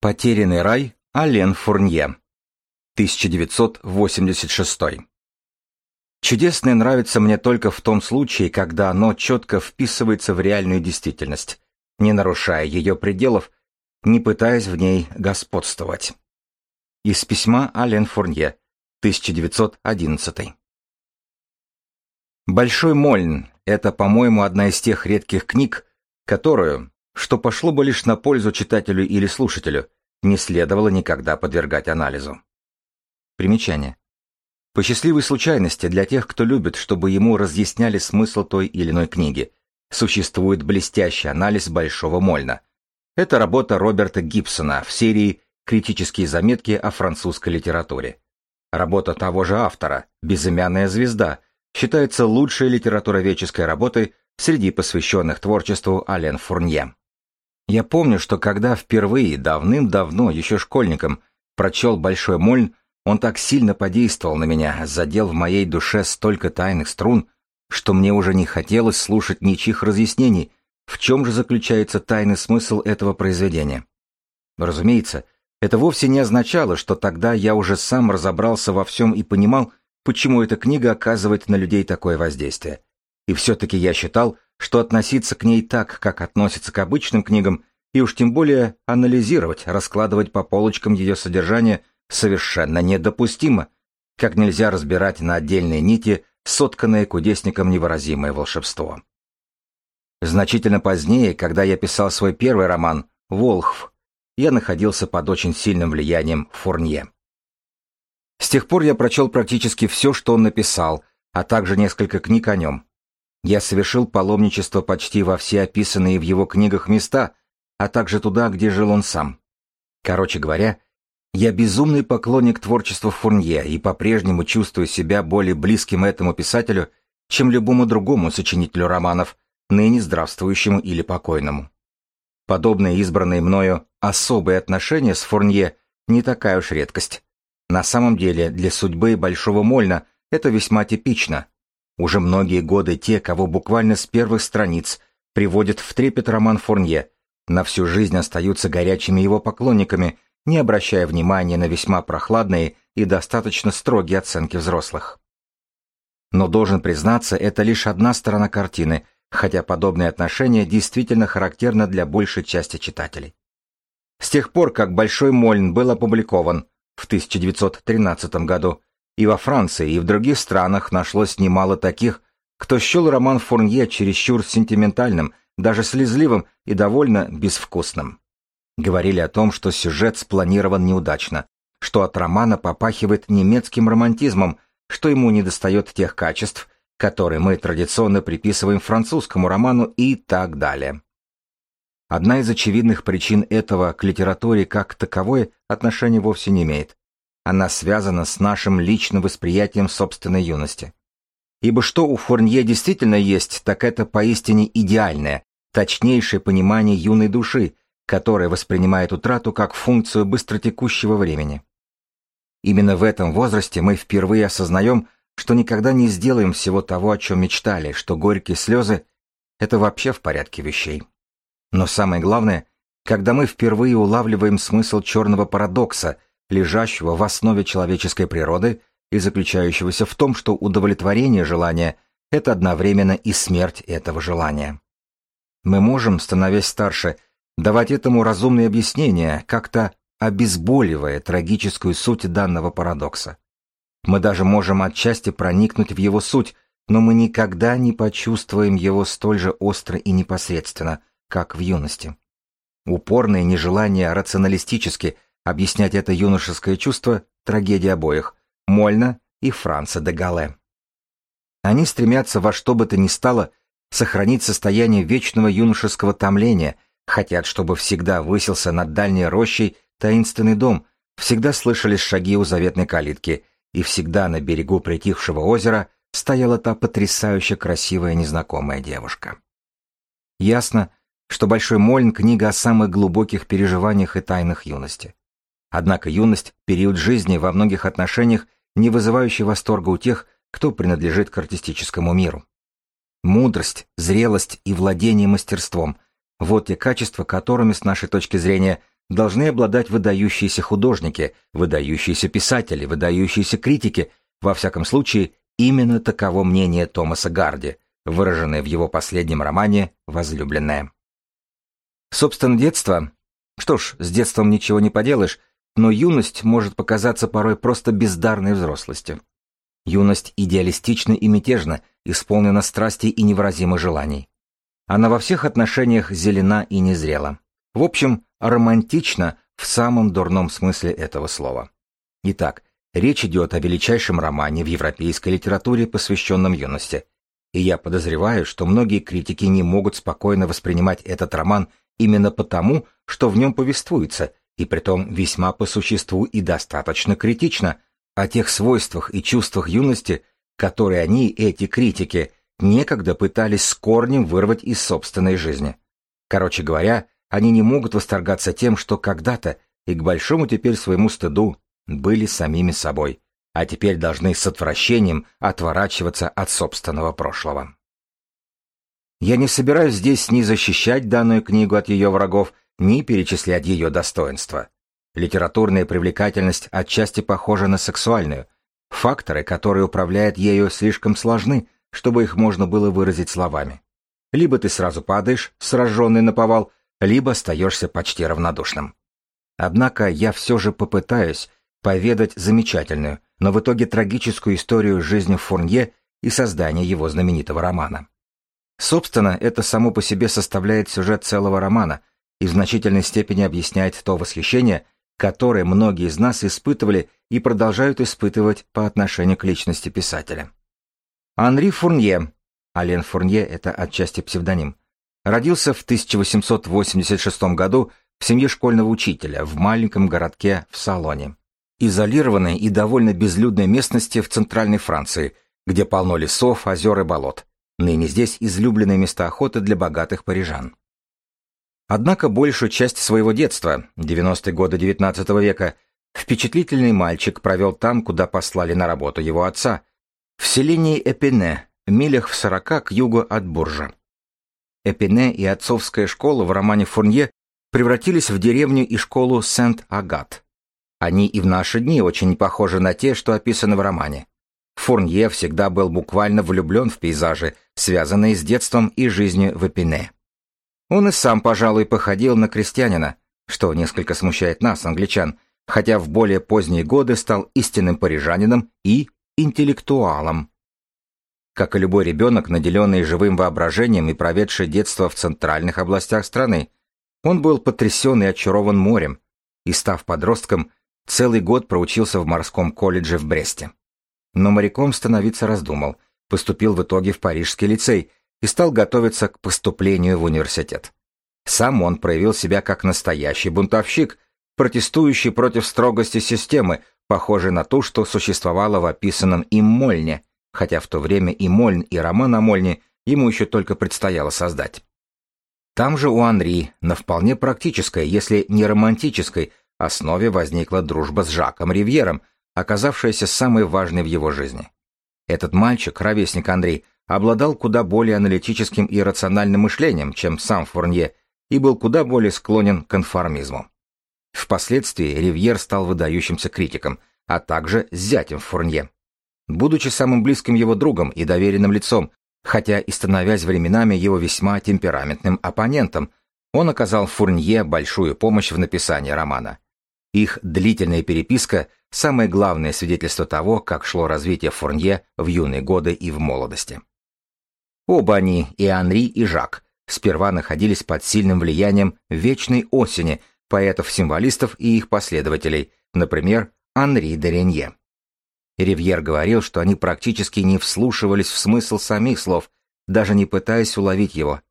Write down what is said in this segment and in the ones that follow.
Потерянный рай Ален Фурнье. 1986. Чудесное нравится мне только в том случае, когда оно четко вписывается в реальную действительность, не нарушая ее пределов, не пытаясь в ней господствовать. Из письма Ален Фурнье, 1911. «Большой Мольн» — это, по-моему, одна из тех редких книг, которую, что пошло бы лишь на пользу читателю или слушателю, не следовало никогда подвергать анализу. Примечание. По счастливой случайности для тех, кто любит, чтобы ему разъясняли смысл той или иной книги, существует блестящий анализ Большого Мольна. Это работа Роберта Гибсона в серии «Критические заметки о французской литературе». Работа того же автора, «Безымянная звезда», считается лучшей литературоведческой работой среди посвященных творчеству Ален Фурнье. Я помню, что когда впервые, давным-давно, еще школьником, прочел «Большой Мольн», он так сильно подействовал на меня, задел в моей душе столько тайных струн, что мне уже не хотелось слушать ничьих разъяснений, в чем же заключается тайный смысл этого произведения. Разумеется, это вовсе не означало, что тогда я уже сам разобрался во всем и понимал, почему эта книга оказывает на людей такое воздействие. И все-таки я считал, что относиться к ней так, как относятся к обычным книгам, и уж тем более анализировать, раскладывать по полочкам ее содержание совершенно недопустимо, как нельзя разбирать на отдельные нити сотканное кудесником невыразимое волшебство. Значительно позднее, когда я писал свой первый роман «Волхв», я находился под очень сильным влиянием Фурнье. С тех пор я прочел практически все, что он написал, а также несколько книг о нем. Я совершил паломничество почти во все описанные в его книгах места, а также туда, где жил он сам. Короче говоря, я безумный поклонник творчества Фурнье и по-прежнему чувствую себя более близким этому писателю, чем любому другому сочинителю романов, ныне здравствующему или покойному. Подобные избранные мною особые отношения с Фурнье не такая уж редкость. На самом деле для судьбы Большого Мольна это весьма типично, уже многие годы те, кого буквально с первых страниц приводят в трепет роман Фурнье, на всю жизнь остаются горячими его поклонниками, не обращая внимания на весьма прохладные и достаточно строгие оценки взрослых. Но должен признаться, это лишь одна сторона картины, хотя подобное отношение действительно характерно для большей части читателей. С тех пор, как «Большой Мольн» был опубликован в 1913 году, и во Франции, и в других странах нашлось немало таких, кто счел роман Фурнье чересчур сентиментальным, даже слезливым и довольно безвкусным. Говорили о том, что сюжет спланирован неудачно, что от романа попахивает немецким романтизмом, что ему недостает тех качеств, которые мы традиционно приписываем французскому роману и так далее. Одна из очевидных причин этого к литературе как таковой отношения вовсе не имеет. Она связана с нашим личным восприятием собственной юности. Ибо что у Фурнье действительно есть, так это поистине идеальное, точнейшее понимание юной души, которая воспринимает утрату как функцию быстротекущего времени. Именно в этом возрасте мы впервые осознаем, что никогда не сделаем всего того, о чем мечтали, что горькие слезы — это вообще в порядке вещей. Но самое главное, когда мы впервые улавливаем смысл черного парадокса — лежащего в основе человеческой природы и заключающегося в том, что удовлетворение желания – это одновременно и смерть этого желания. Мы можем, становясь старше, давать этому разумные объяснения, как-то обезболивая трагическую суть данного парадокса. Мы даже можем отчасти проникнуть в его суть, но мы никогда не почувствуем его столь же остро и непосредственно, как в юности. Упорное нежелание рационалистически – Объяснять это юношеское чувство – трагедия обоих – Мольна и Франца де Гале. Они стремятся во что бы то ни стало сохранить состояние вечного юношеского томления, хотят, чтобы всегда высился над дальней рощей таинственный дом, всегда слышались шаги у заветной калитки, и всегда на берегу притихшего озера стояла та потрясающе красивая незнакомая девушка. Ясно, что «Большой Мольн» — книга о самых глубоких переживаниях и тайнах юности. Однако юность – период жизни во многих отношениях, не вызывающий восторга у тех, кто принадлежит к артистическому миру. Мудрость, зрелость и владение мастерством – вот те качества, которыми, с нашей точки зрения, должны обладать выдающиеся художники, выдающиеся писатели, выдающиеся критики, во всяком случае, именно таково мнение Томаса Гарди, выраженное в его последнем романе «Возлюбленная». Собственно, детство... Что ж, с детством ничего не поделаешь, но юность может показаться порой просто бездарной взрослостью. Юность идеалистична и мятежна, исполнена страстей и невыразимых желаний. Она во всех отношениях зелена и незрела. В общем, романтична в самом дурном смысле этого слова. Итак, речь идет о величайшем романе в европейской литературе, посвященном юности. И я подозреваю, что многие критики не могут спокойно воспринимать этот роман именно потому, что в нем повествуется, и притом весьма по существу и достаточно критично, о тех свойствах и чувствах юности, которые они, эти критики, некогда пытались с корнем вырвать из собственной жизни. Короче говоря, они не могут восторгаться тем, что когда-то, и к большому теперь своему стыду, были самими собой, а теперь должны с отвращением отворачиваться от собственного прошлого. Я не собираюсь здесь ни защищать данную книгу от ее врагов, ни перечислять ее достоинства. Литературная привлекательность отчасти похожа на сексуальную. Факторы, которые управляют ею, слишком сложны, чтобы их можно было выразить словами. Либо ты сразу падаешь, сраженный на повал, либо остаешься почти равнодушным. Однако я все же попытаюсь поведать замечательную, но в итоге трагическую историю жизни Фурнье и создания его знаменитого романа. Собственно, это само по себе составляет сюжет целого романа и в значительной степени объясняет то восхищение, которое многие из нас испытывали и продолжают испытывать по отношению к личности писателя. Анри Фурнье, Ален Фурнье – это отчасти псевдоним, родился в 1886 году в семье школьного учителя в маленьком городке в Салоне, изолированной и довольно безлюдной местности в центральной Франции, где полно лесов, озер и болот. Ныне здесь излюбленные места охоты для богатых парижан. Однако большую часть своего детства, 90-е годы XIX века, впечатлительный мальчик провел там, куда послали на работу его отца, в селении Эпине, милях в сорока к югу от Буржа. Эпине и отцовская школа в романе Фурнье превратились в деревню и школу Сент-Агат. Они и в наши дни очень похожи на те, что описаны в романе. Фурнье всегда был буквально влюблен в пейзажи, связанные с детством и жизнью в Эпине. Он и сам, пожалуй, походил на крестьянина, что несколько смущает нас, англичан, хотя в более поздние годы стал истинным парижанином и интеллектуалом. Как и любой ребенок, наделенный живым воображением и проведший детство в центральных областях страны, он был потрясен и очарован морем, и, став подростком, целый год проучился в морском колледже в Бресте но моряком становиться раздумал, поступил в итоге в Парижский лицей и стал готовиться к поступлению в университет. Сам он проявил себя как настоящий бунтовщик, протестующий против строгости системы, похожей на ту, что существовала в описанном им Мольне, хотя в то время и Мольн, и роман о Мольне ему еще только предстояло создать. Там же у Анри на вполне практической, если не романтической, основе возникла дружба с Жаком Ривьером, оказавшаяся самой важной в его жизни. Этот мальчик, ровесник Андрей, обладал куда более аналитическим и рациональным мышлением, чем сам Фурнье, и был куда более склонен к конформизму. Впоследствии Ривьер стал выдающимся критиком, а также зятем Фурнье. Будучи самым близким его другом и доверенным лицом, хотя и становясь временами его весьма темпераментным оппонентом, он оказал Фурнье большую помощь в написании романа. Их длительная переписка – самое главное свидетельство того, как шло развитие Фурнье в юные годы и в молодости. Оба они, и Анри, и Жак, сперва находились под сильным влиянием вечной осени поэтов-символистов и их последователей, например, Анри де Ренье. Ривьер говорил, что они практически не вслушивались в смысл самих слов, даже не пытаясь уловить его.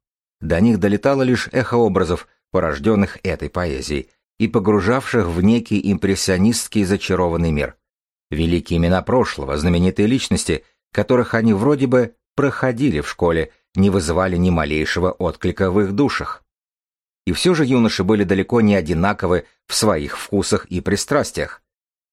До них долетало лишь эхо образов, порожденных этой поэзией, и погружавших в некий импрессионистский зачарованный мир. Великие имена прошлого, знаменитые личности, которых они вроде бы проходили в школе, не вызывали ни малейшего отклика в их душах. И все же юноши были далеко не одинаковы в своих вкусах и пристрастиях.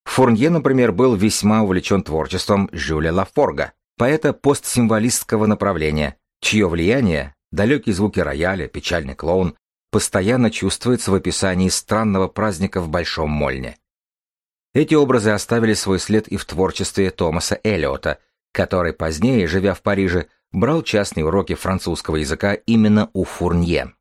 Фурнье, например, был весьма увлечен творчеством Жюля Лафорга, поэта постсимволистского направления, чье влияние, далекие звуки рояля, печальный клоун, постоянно чувствуется в описании странного праздника в Большом Мольне. Эти образы оставили свой след и в творчестве Томаса Эллиота, который позднее, живя в Париже, брал частные уроки французского языка именно у Фурнье.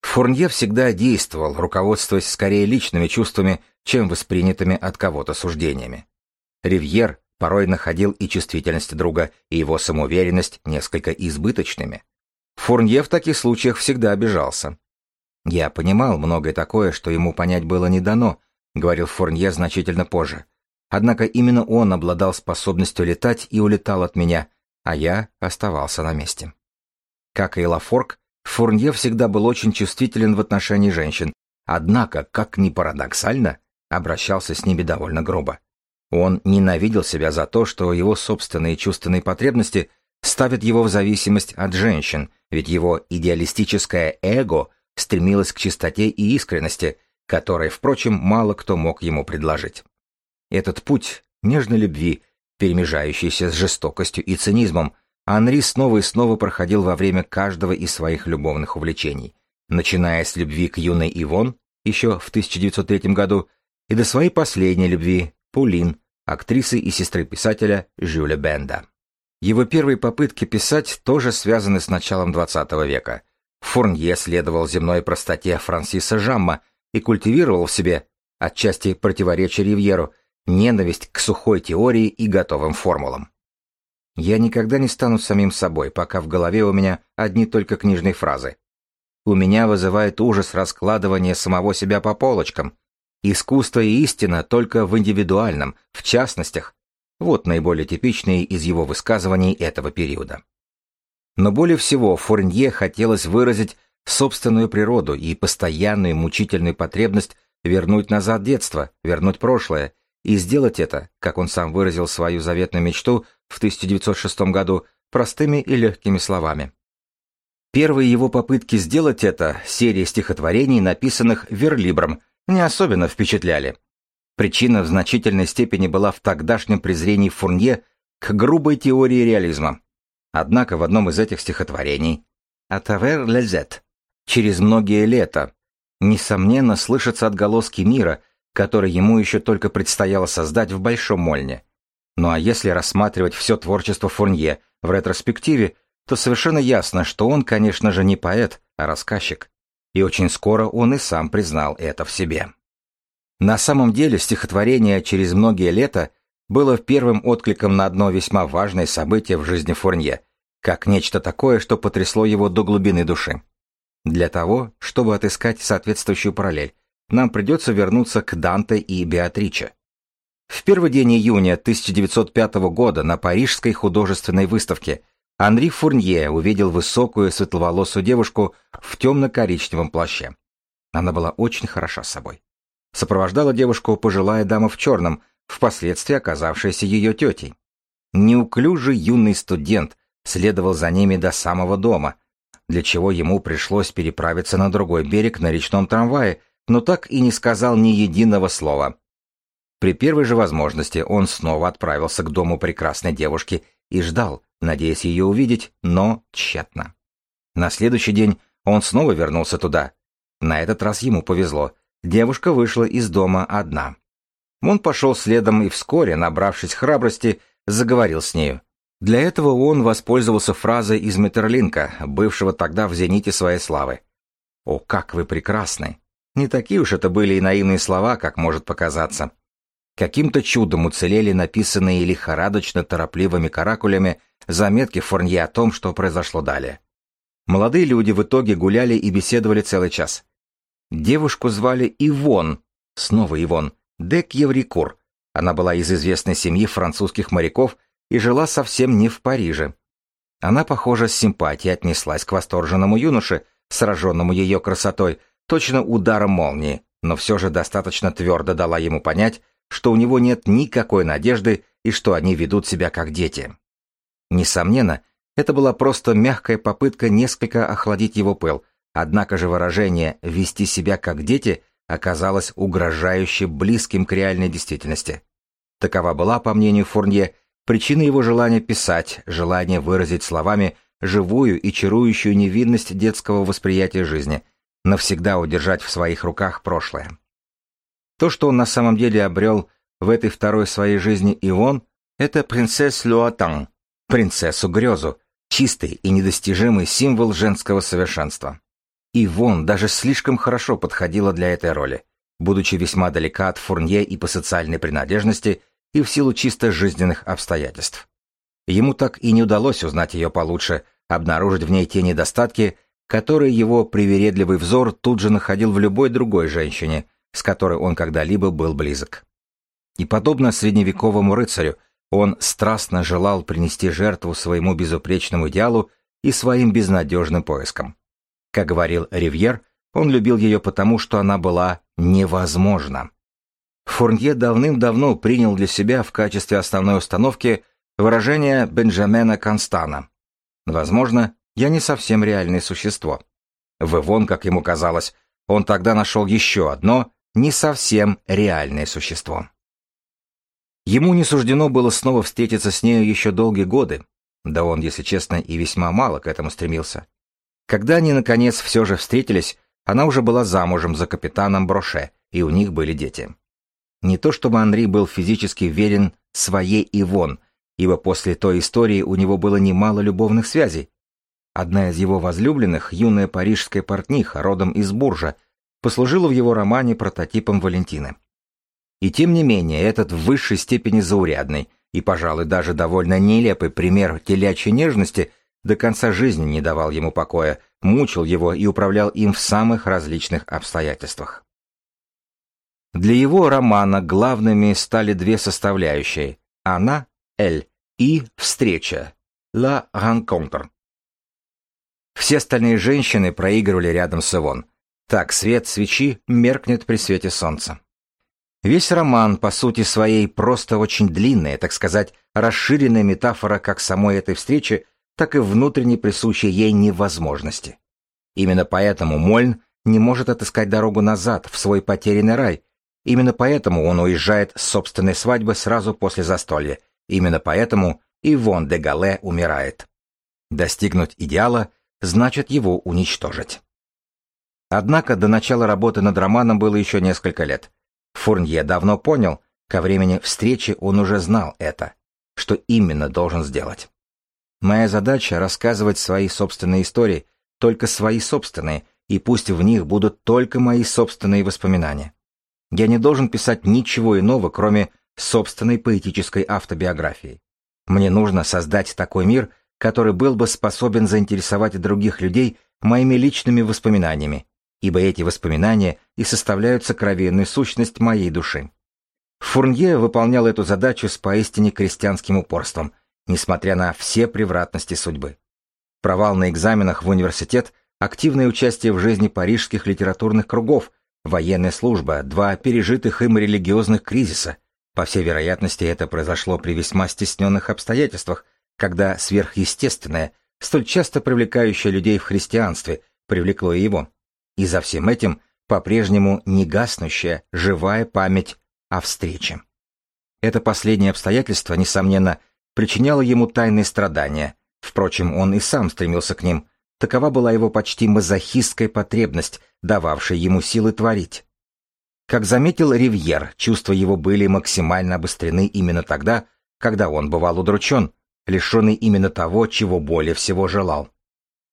Фурнье всегда действовал, руководствуясь скорее личными чувствами, чем воспринятыми от кого-то суждениями. Ривьер порой находил и чувствительность друга, и его самоуверенность несколько избыточными. Фурнье в таких случаях всегда обижался. «Я понимал многое такое, что ему понять было не дано», — говорил Фурнье значительно позже. Однако именно он обладал способностью летать и улетал от меня, а я оставался на месте. Как и Лафорг, Фурнье всегда был очень чувствителен в отношении женщин, однако, как ни парадоксально, обращался с ними довольно грубо. Он ненавидел себя за то, что его собственные чувственные потребности ставят его в зависимость от женщин, ведь его идеалистическое эго стремилось к чистоте и искренности, которые, впрочем, мало кто мог ему предложить. Этот путь нежной любви, перемежающийся с жестокостью и цинизмом, Анри снова и снова проходил во время каждого из своих любовных увлечений, начиная с любви к юной Ивон, еще в 1903 году, и до своей последней любви, Пулин, актрисы и сестры писателя Жюля Бенда. Его первые попытки писать тоже связаны с началом XX века. Фурнье следовал земной простоте Франсиса Жамма и культивировал в себе, отчасти противоречия Ривьеру, ненависть к сухой теории и готовым формулам. Я никогда не стану самим собой, пока в голове у меня одни только книжные фразы. У меня вызывает ужас раскладывание самого себя по полочкам. Искусство и истина только в индивидуальном, в частностях, вот наиболее типичные из его высказываний этого периода. Но более всего Фурнье хотелось выразить собственную природу и постоянную мучительную потребность вернуть назад детство, вернуть прошлое, и сделать это, как он сам выразил свою заветную мечту в 1906 году, простыми и легкими словами. Первые его попытки сделать это, серия стихотворений, написанных верлибром, не особенно впечатляли. Причина в значительной степени была в тогдашнем презрении Фурнье к грубой теории реализма. Однако в одном из этих стихотворений «Атавер лезет» через многие лета, несомненно, слышатся отголоски мира, который ему еще только предстояло создать в Большом Мольне. Ну а если рассматривать все творчество Фурнье в ретроспективе, то совершенно ясно, что он, конечно же, не поэт, а рассказчик. И очень скоро он и сам признал это в себе. На самом деле стихотворение «Через многие лета» было первым откликом на одно весьма важное событие в жизни Фурнье, как нечто такое, что потрясло его до глубины души. Для того, чтобы отыскать соответствующую параллель, нам придется вернуться к Данте и Беатриче. В первый день июня 1905 года на Парижской художественной выставке Анри Фурнье увидел высокую светловолосую девушку в темно-коричневом плаще. Она была очень хороша собой. Сопровождала девушку пожилая дама в черном, впоследствии оказавшаяся ее тетей. Неуклюжий юный студент следовал за ними до самого дома, для чего ему пришлось переправиться на другой берег на речном трамвае, но так и не сказал ни единого слова. При первой же возможности он снова отправился к дому прекрасной девушки и ждал, надеясь ее увидеть, но тщетно. На следующий день он снова вернулся туда. На этот раз ему повезло. Девушка вышла из дома одна. Он пошел следом и вскоре, набравшись храбрости, заговорил с нею. Для этого он воспользовался фразой из Метерлинка, бывшего тогда в зените своей славы. «О, как вы прекрасны!» Не такие уж это были и наивные слова, как может показаться. Каким-то чудом уцелели написанные лихорадочно торопливыми каракулями заметки Фурнье о том, что произошло далее. Молодые люди в итоге гуляли и беседовали целый час. Девушку звали Ивон, снова Ивон, де Кьеврикур. Она была из известной семьи французских моряков и жила совсем не в Париже. Она, похоже, с симпатией отнеслась к восторженному юноше, сраженному ее красотой, точно ударом молнии, но все же достаточно твердо дала ему понять, что у него нет никакой надежды и что они ведут себя как дети. Несомненно, это была просто мягкая попытка несколько охладить его пыл, Однако же выражение «вести себя как дети» оказалось угрожающе близким к реальной действительности. Такова была, по мнению Фурнье, причина его желания писать, желание выразить словами живую и чарующую невинность детского восприятия жизни, навсегда удержать в своих руках прошлое. То, что он на самом деле обрел в этой второй своей жизни Ивон, это принцесс Люатан, принцессу грезу, чистый и недостижимый символ женского совершенства. Ивон даже слишком хорошо подходила для этой роли, будучи весьма далека от Фурнье и по социальной принадлежности, и в силу чисто жизненных обстоятельств. Ему так и не удалось узнать ее получше, обнаружить в ней те недостатки, которые его привередливый взор тут же находил в любой другой женщине, с которой он когда-либо был близок. И подобно средневековому рыцарю, он страстно желал принести жертву своему безупречному идеалу и своим безнадежным поискам. Как говорил Ривьер, он любил ее потому, что она была невозможна. Фурнье давным-давно принял для себя в качестве основной установки выражение Бенджамена Констана. Возможно, я не совсем реальное существо. В Ивон, как ему казалось, он тогда нашел еще одно не совсем реальное существо. Ему не суждено было снова встретиться с нею еще долгие годы, да он, если честно, и весьма мало к этому стремился. Когда они, наконец, все же встретились, она уже была замужем за капитаном Броше, и у них были дети. Не то чтобы Анри был физически верен своей Ивон, ибо после той истории у него было немало любовных связей. Одна из его возлюбленных, юная парижская портниха, родом из Буржа, послужила в его романе прототипом Валентины. И тем не менее, этот в высшей степени заурядный и, пожалуй, даже довольно нелепый пример телячьей нежности до конца жизни не давал ему покоя, мучил его и управлял им в самых различных обстоятельствах. Для его романа главными стали две составляющие – она, Эль, и встреча, La Rencontre. Все остальные женщины проигрывали рядом с Ивон. Так свет свечи меркнет при свете солнца. Весь роман, по сути своей, просто очень длинная, так сказать, расширенная метафора как самой этой встречи, так и внутренне присущей ей невозможности. Именно поэтому Мольн не может отыскать дорогу назад, в свой потерянный рай. Именно поэтому он уезжает с собственной свадьбы сразу после застолья. Именно поэтому Ивон де Гале умирает. Достигнуть идеала значит его уничтожить. Однако до начала работы над романом было еще несколько лет. Фурнье давно понял, ко времени встречи он уже знал это, что именно должен сделать. Моя задача — рассказывать свои собственные истории, только свои собственные, и пусть в них будут только мои собственные воспоминания. Я не должен писать ничего иного, кроме собственной поэтической автобиографии. Мне нужно создать такой мир, который был бы способен заинтересовать других людей моими личными воспоминаниями, ибо эти воспоминания и составляют сокровенную сущность моей души. Фурнье выполнял эту задачу с поистине крестьянским упорством, несмотря на все превратности судьбы. Провал на экзаменах в университет, активное участие в жизни парижских литературных кругов, военная служба, два пережитых им религиозных кризиса. По всей вероятности, это произошло при весьма стесненных обстоятельствах, когда сверхъестественное, столь часто привлекающее людей в христианстве, привлекло и его. И за всем этим по-прежнему негаснущая, живая память о встрече. Это последнее обстоятельство, несомненно, причиняло ему тайные страдания. Впрочем, он и сам стремился к ним. Такова была его почти мазохистская потребность, дававшая ему силы творить. Как заметил Ривьер, чувства его были максимально обострены именно тогда, когда он бывал удручен, лишенный именно того, чего более всего желал.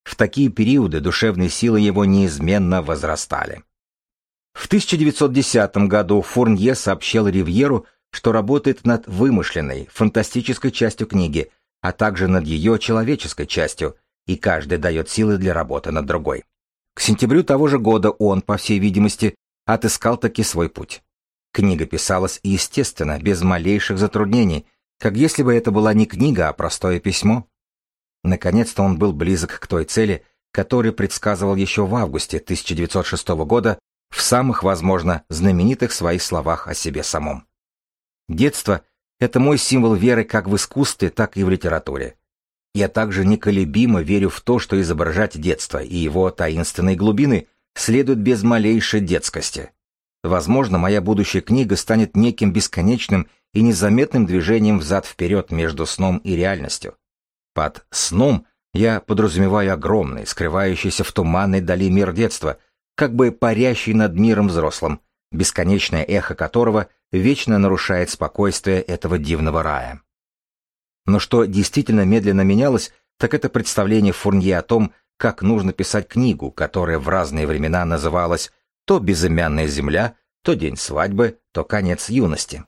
В такие периоды душевные силы его неизменно возрастали. В 1910 году Фурнье сообщил Ривьеру, что работает над вымышленной, фантастической частью книги, а также над ее человеческой частью, и каждый дает силы для работы над другой. К сентябрю того же года он, по всей видимости, отыскал таки свой путь. Книга писалась естественно, без малейших затруднений, как если бы это была не книга, а простое письмо. Наконец-то он был близок к той цели, которую предсказывал еще в августе 1906 года в самых, возможно, знаменитых своих словах о себе самом. Детство — это мой символ веры как в искусстве, так и в литературе. Я также неколебимо верю в то, что изображать детство и его таинственные глубины следует без малейшей детскости. Возможно, моя будущая книга станет неким бесконечным и незаметным движением взад-вперед между сном и реальностью. Под «сном» я подразумеваю огромный, скрывающийся в туманной дали мир детства, как бы парящий над миром взрослым, бесконечное эхо которого вечно нарушает спокойствие этого дивного рая. Но что действительно медленно менялось, так это представление Фурнье о том, как нужно писать книгу, которая в разные времена называлась то «Безымянная земля», то «День свадьбы», то «Конец юности».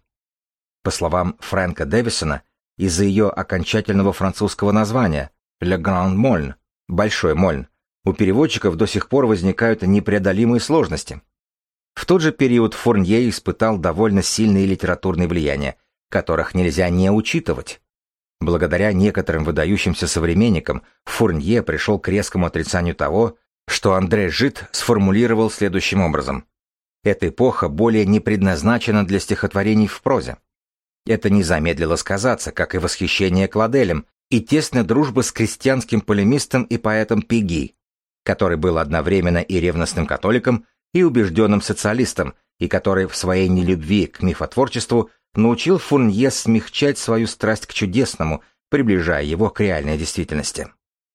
По словам Фрэнка Дэвисона, из-за ее окончательного французского названия «Le Grand Moln» — «Большой Мольн», у переводчиков до сих пор возникают непреодолимые сложности. В тот же период Фурнье испытал довольно сильные литературные влияния, которых нельзя не учитывать. Благодаря некоторым выдающимся современникам Фурнье пришел к резкому отрицанию того, что Андре Жид сформулировал следующим образом. Эта эпоха более не предназначена для стихотворений в прозе. Это не замедлило сказаться, как и восхищение Кладелем, и тесная дружба с крестьянским полемистом и поэтом Пиги, который был одновременно и ревностным католиком, и убежденным социалистом, и который в своей нелюбви к мифотворчеству научил Фурнье смягчать свою страсть к чудесному, приближая его к реальной действительности.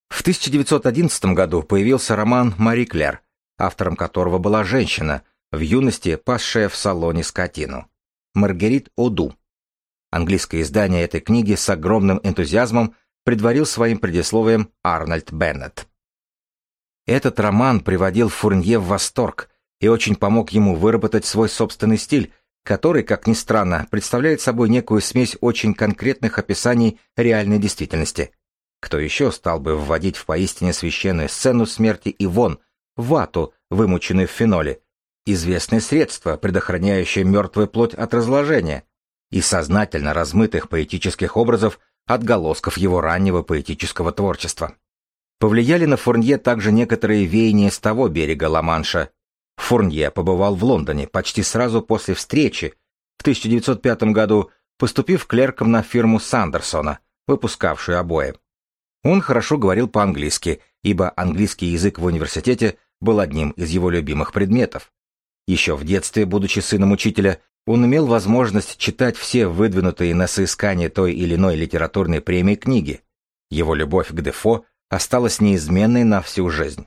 В 1911 году появился роман «Мари Клер», автором которого была женщина, в юности пасшая в салоне скотину. Маргарит Оду. Английское издание этой книги с огромным энтузиазмом предварил своим предисловием Арнольд Беннет. Этот роман приводил Фурнье в восторг и очень помог ему выработать свой собственный стиль, который, как ни странно, представляет собой некую смесь очень конкретных описаний реальной действительности. Кто еще стал бы вводить в поистине священную сцену смерти Ивон, вату, вымученную в феноле, известное средство, предохраняющее мертвую плоть от разложения, и сознательно размытых поэтических образов отголосков его раннего поэтического творчества. Повлияли на Фурнье также некоторые веяния с того берега Ла-Манша, Фурнье побывал в Лондоне почти сразу после встречи, в 1905 году поступив клерком на фирму Сандерсона, выпускавшую обои. Он хорошо говорил по-английски, ибо английский язык в университете был одним из его любимых предметов. Еще в детстве, будучи сыном учителя, он имел возможность читать все выдвинутые на соискание той или иной литературной премии книги. Его любовь к Дефо осталась неизменной на всю жизнь.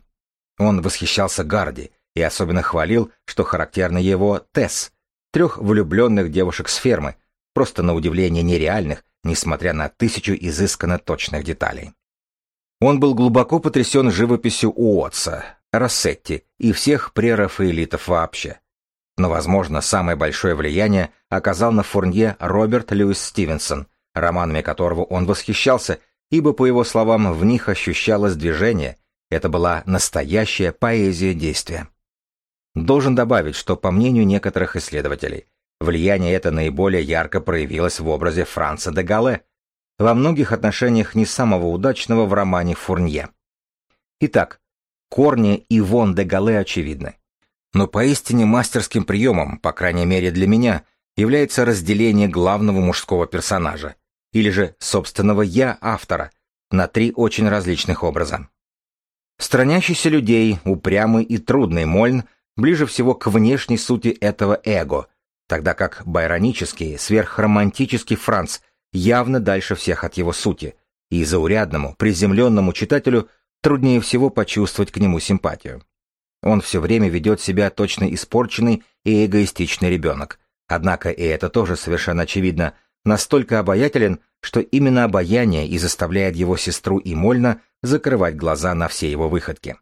Он восхищался Гарди, и особенно хвалил, что характерно его Тесс, трех влюбленных девушек с фермы, просто на удивление нереальных, несмотря на тысячу изысканно точных деталей. Он был глубоко потрясен живописью Уотса, Рассетти и всех прерафаэлитов вообще. Но, возможно, самое большое влияние оказал на Фурнье Роберт Льюис Стивенсон, романами которого он восхищался, ибо, по его словам, в них ощущалось движение, это была настоящая поэзия действия. Должен добавить, что, по мнению некоторых исследователей, влияние это наиболее ярко проявилось в образе Франца де Гале, во многих отношениях не самого удачного в романе Фурнье. Итак, корни Ивон де Гале очевидны. Но поистине мастерским приемом, по крайней мере для меня, является разделение главного мужского персонажа, или же собственного «я» автора, на три очень различных образа. Странящийся людей, упрямый и трудный Мольн ближе всего к внешней сути этого эго, тогда как байронический, сверхромантический Франц явно дальше всех от его сути, и заурядному, приземленному читателю труднее всего почувствовать к нему симпатию. Он все время ведет себя точно испорченный и эгоистичный ребенок, однако и это тоже совершенно очевидно, настолько обаятелен, что именно обаяние и заставляет его сестру и Мольна закрывать глаза на все его выходки.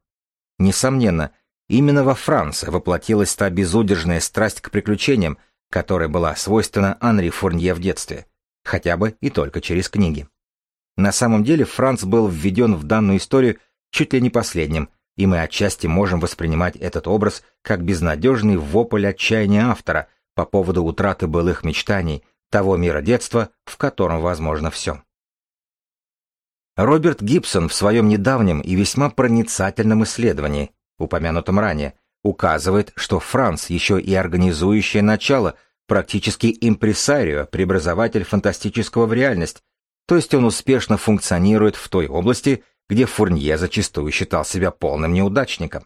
Несомненно, Именно во Франции воплотилась та безудержная страсть к приключениям, которая была свойственна Анри Фурнье в детстве, хотя бы и только через книги. На самом деле Франц был введен в данную историю чуть ли не последним, и мы отчасти можем воспринимать этот образ как безнадежный вопль отчаяния автора по поводу утраты былых мечтаний, того мира детства, в котором возможно все. Роберт Гибсон в своем недавнем и весьма проницательном исследовании упомянутом ранее, указывает, что Франц еще и организующее начало, практически импресарио, преобразователь фантастического в реальность, то есть он успешно функционирует в той области, где Фурнье зачастую считал себя полным неудачником.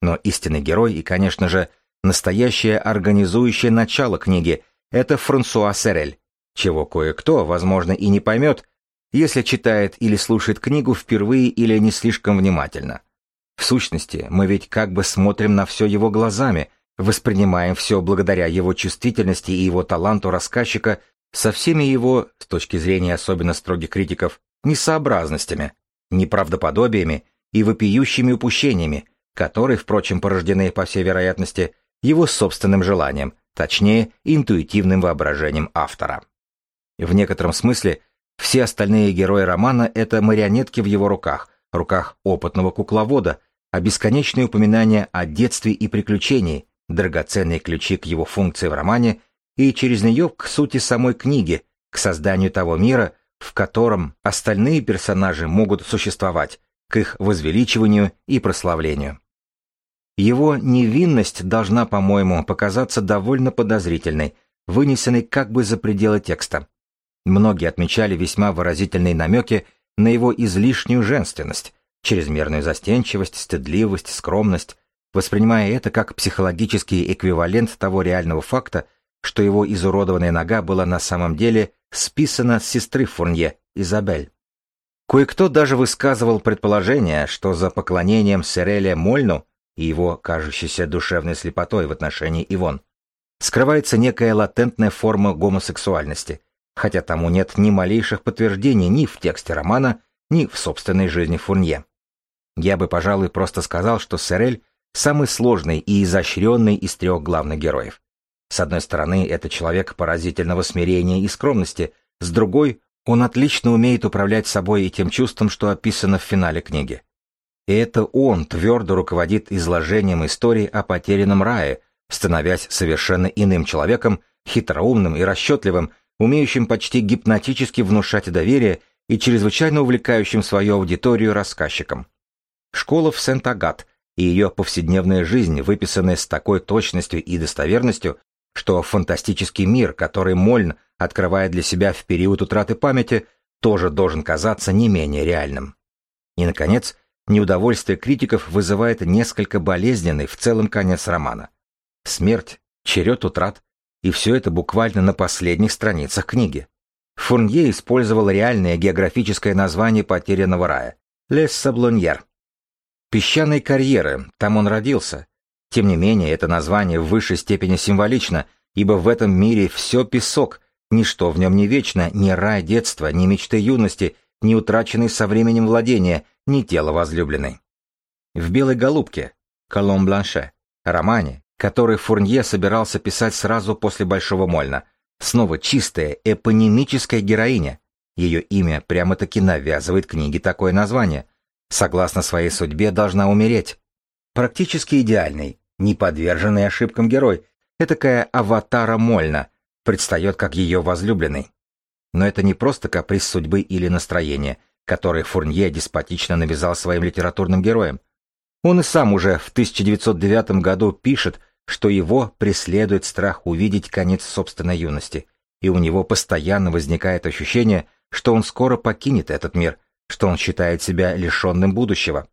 Но истинный герой и, конечно же, настоящее организующее начало книги – это Франсуа Серель, чего кое-кто, возможно, и не поймет, если читает или слушает книгу впервые или не слишком внимательно – В сущности, мы ведь как бы смотрим на все его глазами, воспринимаем все благодаря его чувствительности и его таланту рассказчика со всеми его, с точки зрения особенно строгих критиков, несообразностями, неправдоподобиями и вопиющими упущениями, которые, впрочем, порождены, по всей вероятности, его собственным желанием, точнее, интуитивным воображением автора. В некотором смысле все остальные герои романа — это марионетки в его руках, руках опытного кукловода, а бесконечные упоминания о детстве и приключении, драгоценные ключи к его функции в романе и через нее к сути самой книги, к созданию того мира, в котором остальные персонажи могут существовать, к их возвеличиванию и прославлению. Его невинность должна, по-моему, показаться довольно подозрительной, вынесенной как бы за пределы текста. Многие отмечали весьма выразительные намеки на его излишнюю женственность, чрезмерную застенчивость, стыдливость, скромность, воспринимая это как психологический эквивалент того реального факта, что его изуродованная нога была на самом деле списана с сестры Фурнье, Изабель. Кое-кто даже высказывал предположение, что за поклонением Сереля Мольну и его кажущейся душевной слепотой в отношении Ивон скрывается некая латентная форма гомосексуальности, хотя тому нет ни малейших подтверждений ни в тексте романа, ни в собственной жизни Фурнье. Я бы, пожалуй, просто сказал, что Серель – самый сложный и изощренный из трех главных героев. С одной стороны, это человек поразительного смирения и скромности, с другой – он отлично умеет управлять собой и тем чувством, что описано в финале книги. И это он твердо руководит изложением истории о потерянном рае, становясь совершенно иным человеком, хитроумным и расчетливым, умеющим почти гипнотически внушать доверие и чрезвычайно увлекающим свою аудиторию рассказчиком. Школа в Сент-Агат и ее повседневная жизнь, выписанная с такой точностью и достоверностью, что фантастический мир, который Мольн открывает для себя в период утраты памяти, тоже должен казаться не менее реальным. И, наконец, неудовольствие критиков вызывает несколько болезненный в целом конец романа. Смерть, черед утрат, и все это буквально на последних страницах книги. Фурнье использовал реальное географическое название потерянного рая – Лес Саблоньер. Песчаные карьеры, там он родился. Тем не менее, это название в высшей степени символично, ибо в этом мире все песок, ничто в нем не вечно, ни рай детства, ни мечты юности, ни утраченный со временем владения, ни тело возлюбленной. В «Белой голубке» Колом Бланше, романе, который Фурнье собирался писать сразу после Большого Мольна. Снова чистая, эпонимическая героиня. Ее имя прямо-таки навязывает книге такое название. Согласно своей судьбе, должна умереть. Практически идеальный, не подверженный ошибкам герой, этакая аватара Мольна, предстает как ее возлюбленный. Но это не просто каприз судьбы или настроения, который Фурнье деспотично навязал своим литературным героям. Он и сам уже в 1909 году пишет, что его преследует страх увидеть конец собственной юности, и у него постоянно возникает ощущение, что он скоро покинет этот мир, что он считает себя лишенным будущего.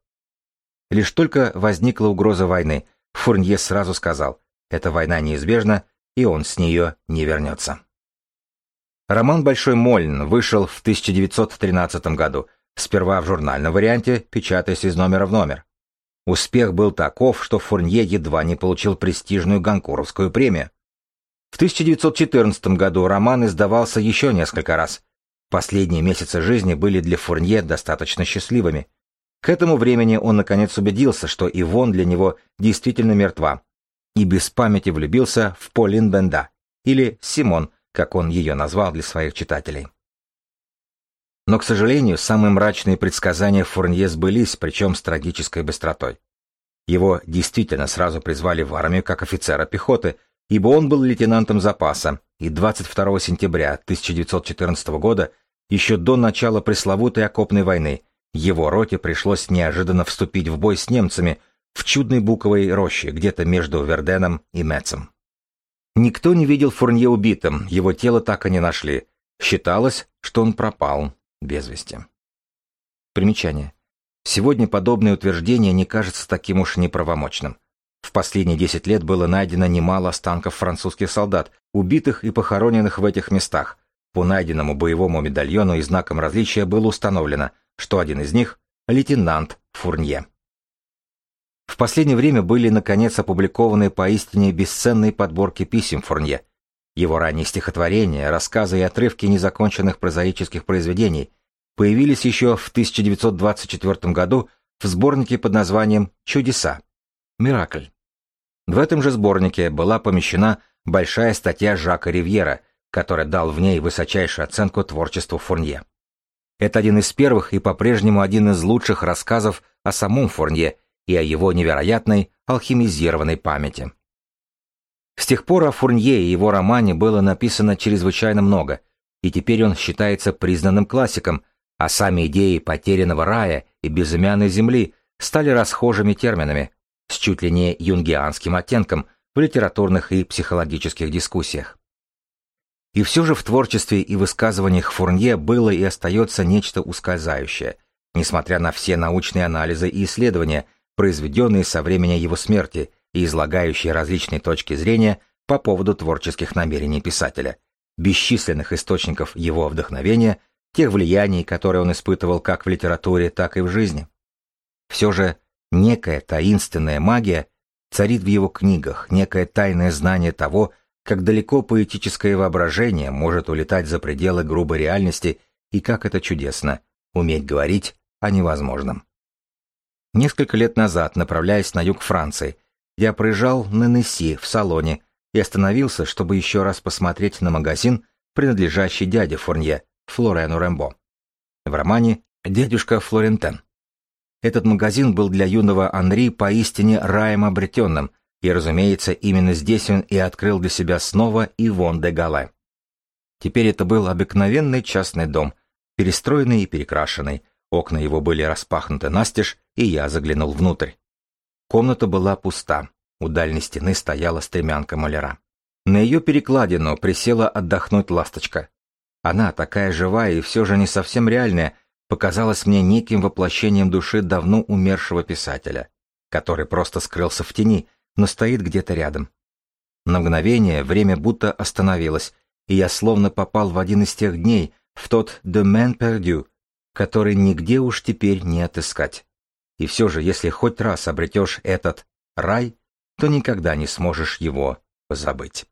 Лишь только возникла угроза войны, Фурнье сразу сказал, эта война неизбежна, и он с нее не вернется. Роман «Большой Мольн» вышел в 1913 году, сперва в журнальном варианте, печатаясь из номера в номер. Успех был таков, что Фурнье едва не получил престижную Ганкуровскую премию. В 1914 году роман издавался еще несколько раз. Последние месяцы жизни были для Фурнье достаточно счастливыми. К этому времени он наконец убедился, что Ивон для него действительно мертва, и без памяти влюбился в Полин Бенда, или Симон, как он ее назвал для своих читателей. Но, к сожалению, самые мрачные предсказания Фурнье сбылись, причем с трагической быстротой. Его действительно сразу призвали в армию как офицера пехоты, ибо он был лейтенантом запаса, и 22 сентября 1914 года, еще до начала пресловутой окопной войны, его роте пришлось неожиданно вступить в бой с немцами в чудной буковой роще, где-то между Верденом и Мецем. Никто не видел Фурнье убитым, его тело так и не нашли. Считалось, что он пропал без вести. Примечание. Сегодня подобное утверждение не кажется таким уж неправомочным. В последние 10 лет было найдено немало останков французских солдат, убитых и похороненных в этих местах. По найденному боевому медальону и знакам различия было установлено, что один из них — лейтенант Фурнье. В последнее время были, наконец, опубликованы поистине бесценные подборки писем Фурнье. Его ранние стихотворения, рассказы и отрывки незаконченных прозаических произведений появились еще в 1924 году в сборнике под названием «Чудеса» «Миракль». В этом же сборнике была помещена большая статья Жака Ривьера, который дал в ней высочайшую оценку творчеству Фурнье. Это один из первых и по-прежнему один из лучших рассказов о самом Фурнье и о его невероятной алхимизированной памяти. С тех пор о Фурнье и его романе было написано чрезвычайно много, и теперь он считается признанным классиком, а сами идеи потерянного рая и безымянной земли стали расхожими терминами, с чуть ли не юнгианским оттенком в литературных и психологических дискуссиях. И все же в творчестве и высказываниях Фурнье было и остается нечто ускользающее, несмотря на все научные анализы и исследования – произведенные со времени его смерти и излагающие различные точки зрения по поводу творческих намерений писателя, бесчисленных источников его вдохновения, тех влияний, которые он испытывал как в литературе, так и в жизни. Все же некая таинственная магия царит в его книгах, некое тайное знание того, как далеко поэтическое воображение может улетать за пределы грубой реальности и как это чудесно — уметь говорить о невозможном. Несколько лет назад, направляясь на юг Франции, я проезжал на Несси в салоне и остановился, чтобы еще раз посмотреть на магазин, принадлежащий дяде Фурнье, Флорену Рэмбо. В романе «Дядюшка Флорентен». Этот магазин был для юного Анри поистине раем обретенным, и, разумеется, именно здесь он и открыл для себя снова Ивон де Гале. Теперь это был обыкновенный частный дом, перестроенный и перекрашенный, окна его были распахнуты настежь, и я заглянул внутрь. Комната была пуста. У дальней стены стояла стремянка маляра. На ее перекладину присела отдохнуть ласточка. Она, такая живая и все же не совсем реальная, показалась мне неким воплощением души давно умершего писателя, который просто скрылся в тени, но стоит где-то рядом. На мгновение время будто остановилось, и я словно попал в один из тех дней, в тот «Domaine perdu», который нигде уж теперь не отыскать. И все же, если хоть раз обретешь этот рай, то никогда не сможешь его забыть.